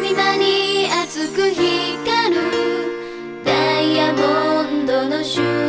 波間に熱く光るダイヤモンドの瞬